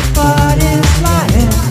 where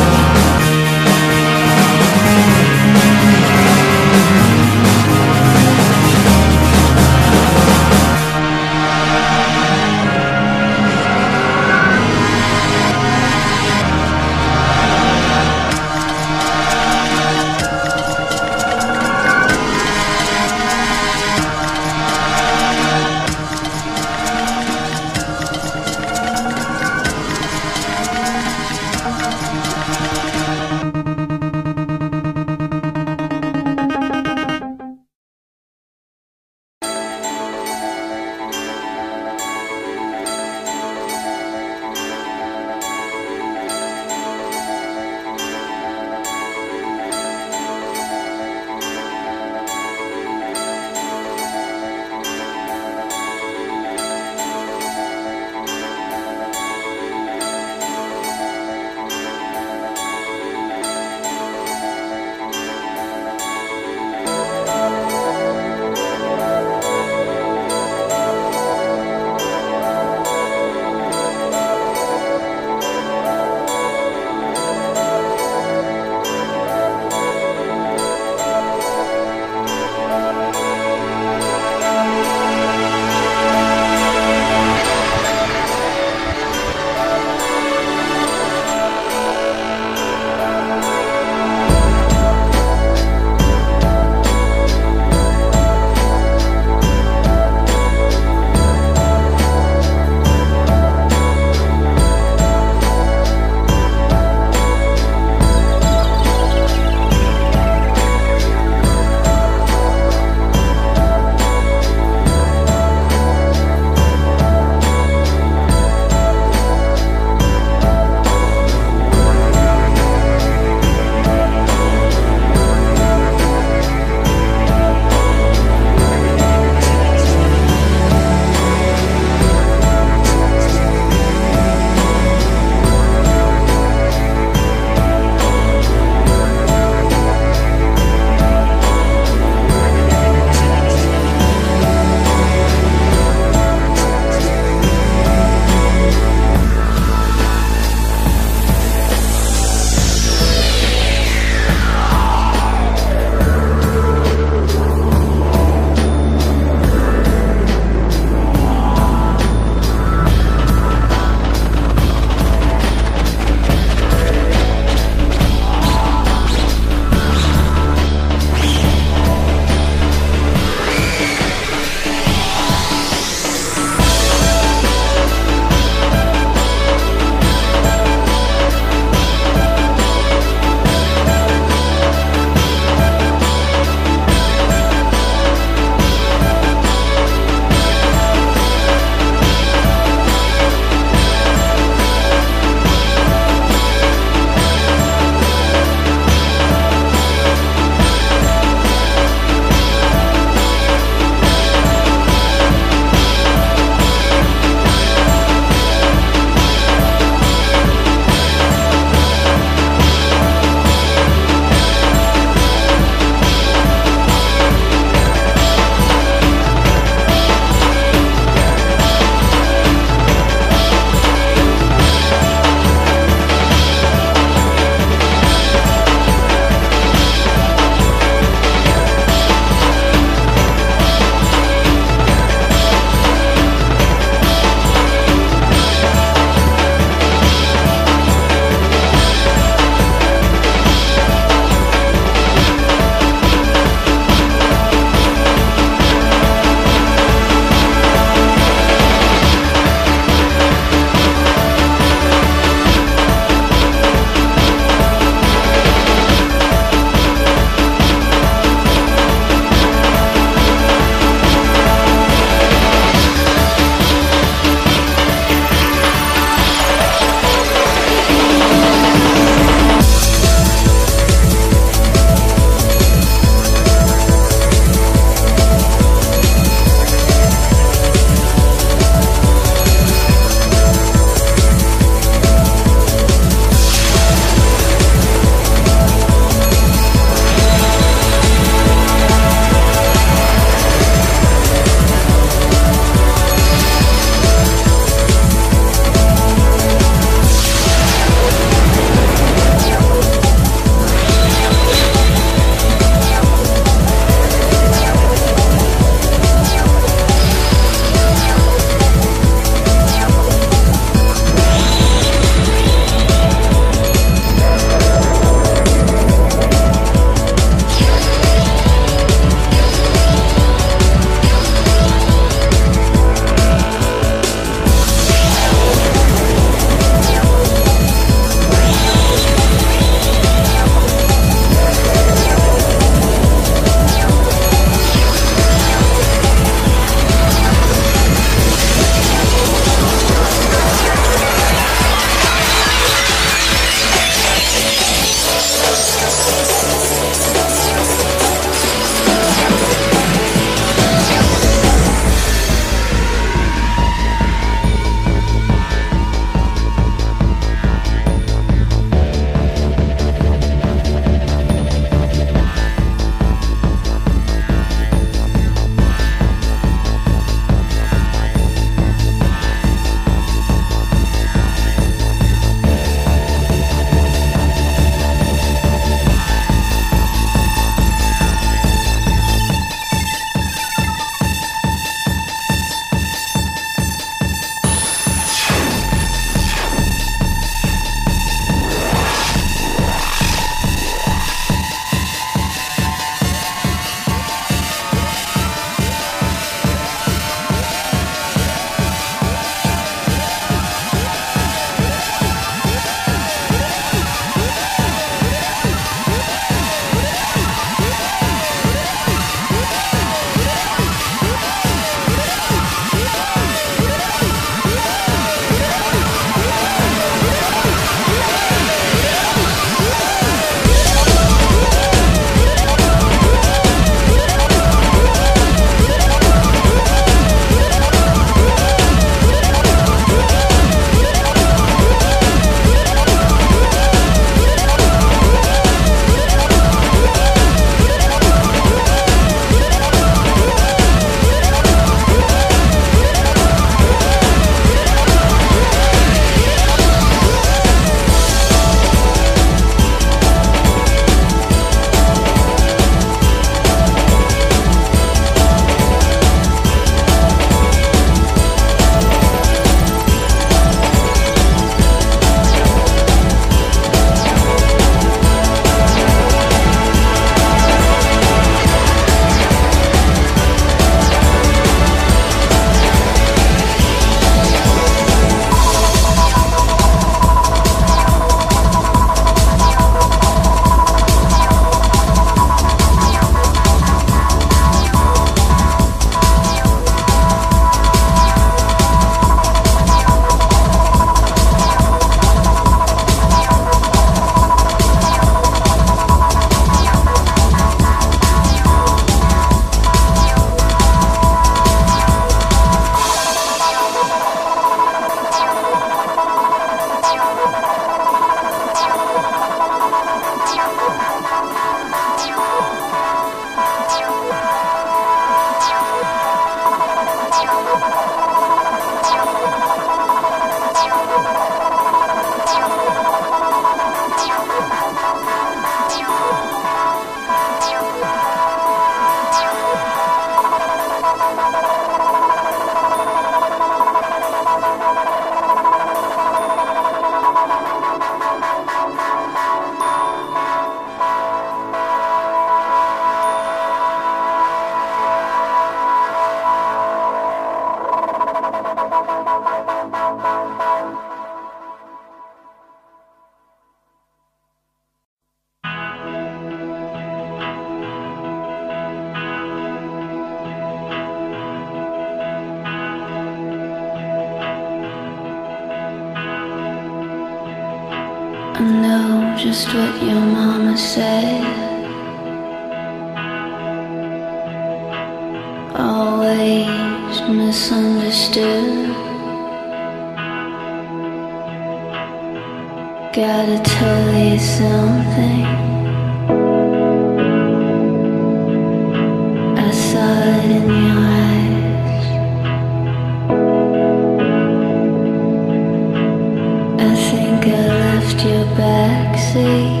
backseat.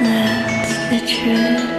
That's the truth.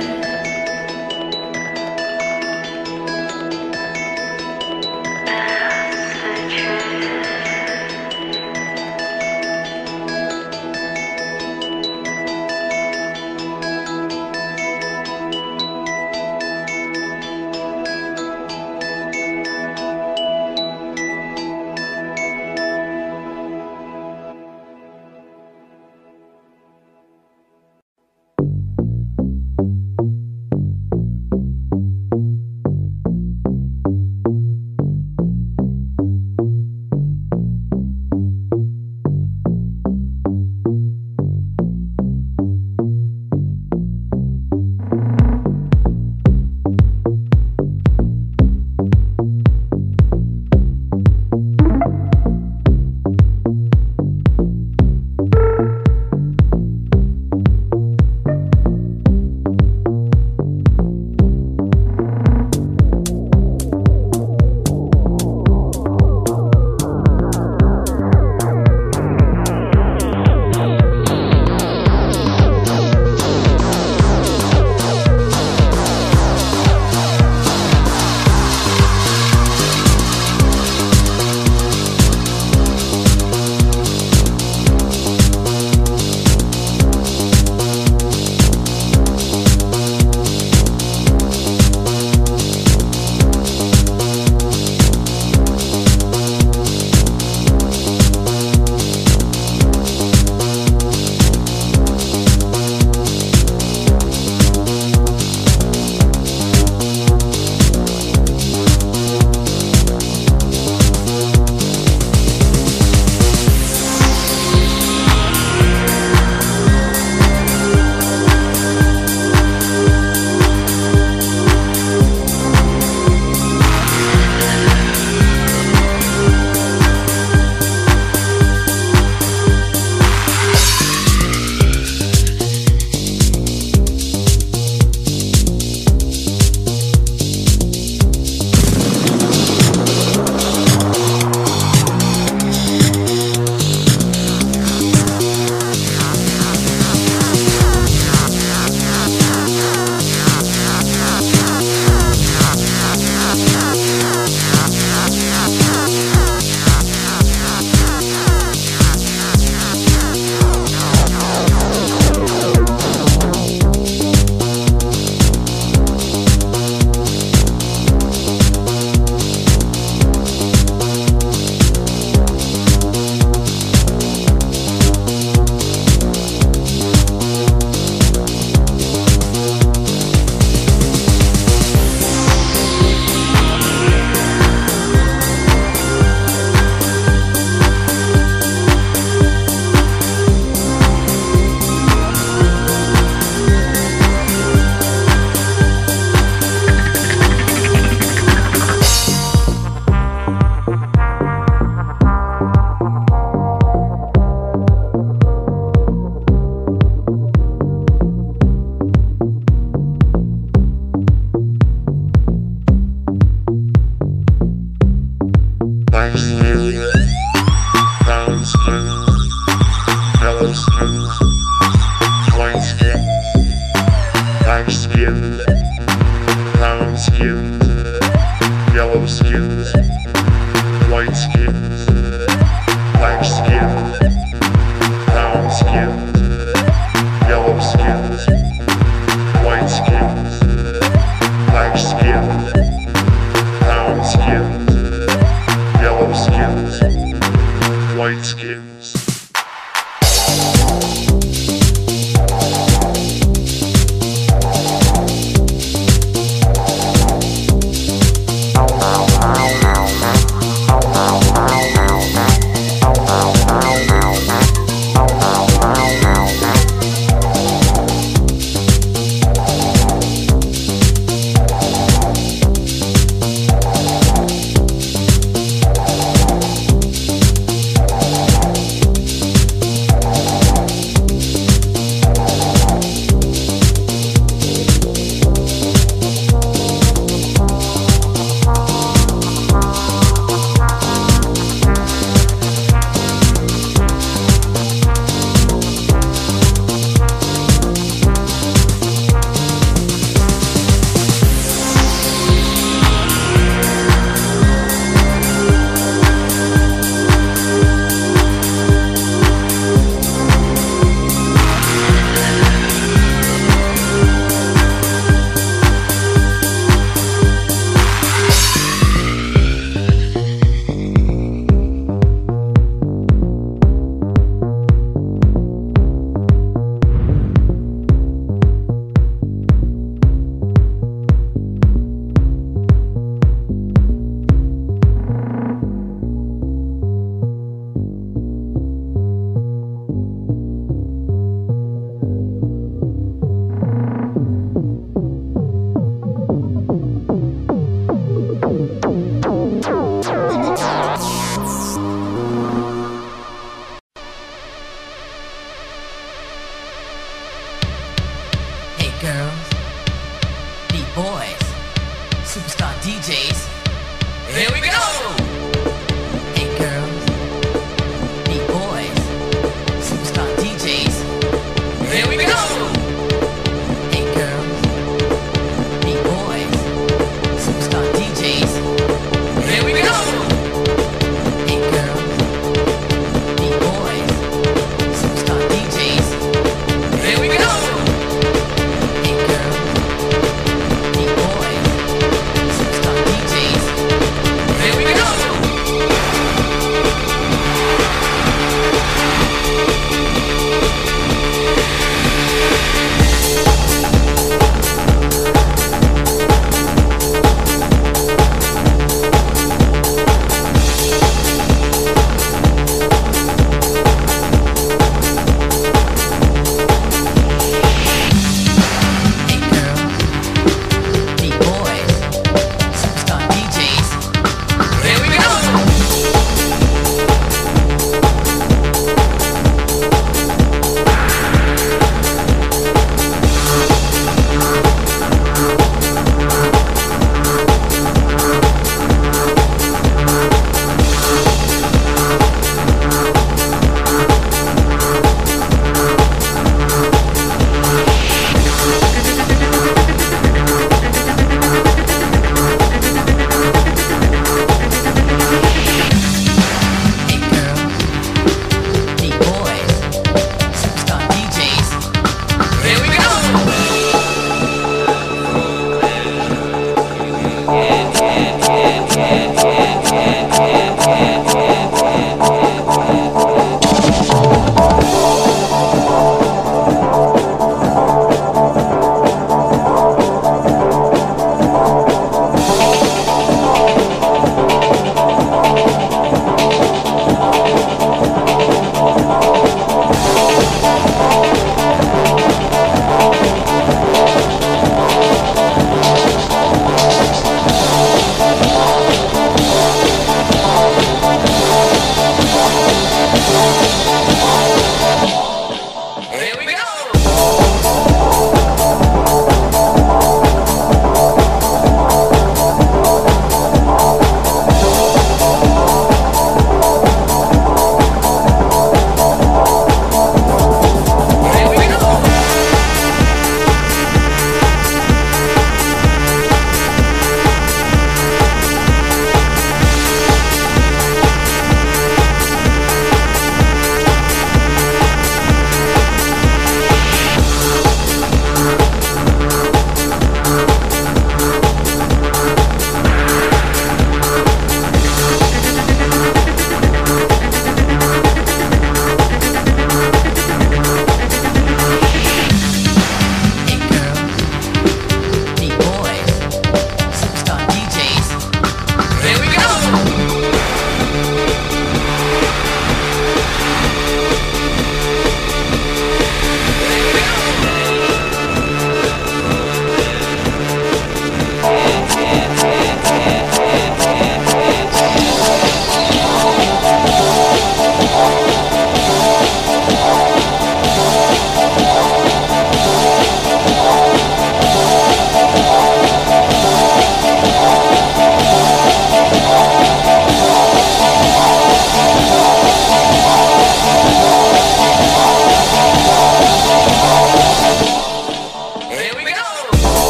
White skin, black skin, brown skin,